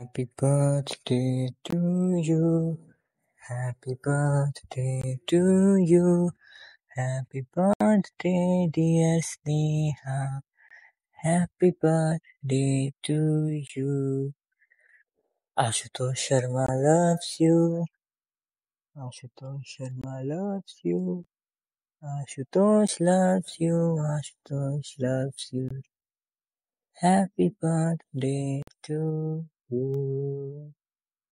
Happy birthday to you. Happy birthday to you. Happy birthday, dear Sneha. Happy birthday to you. Ashutosh Sharma loves you. Ashutosh Sharma loves you. Ashutosh loves you. Ashutosh loves you. Happy birthday to you.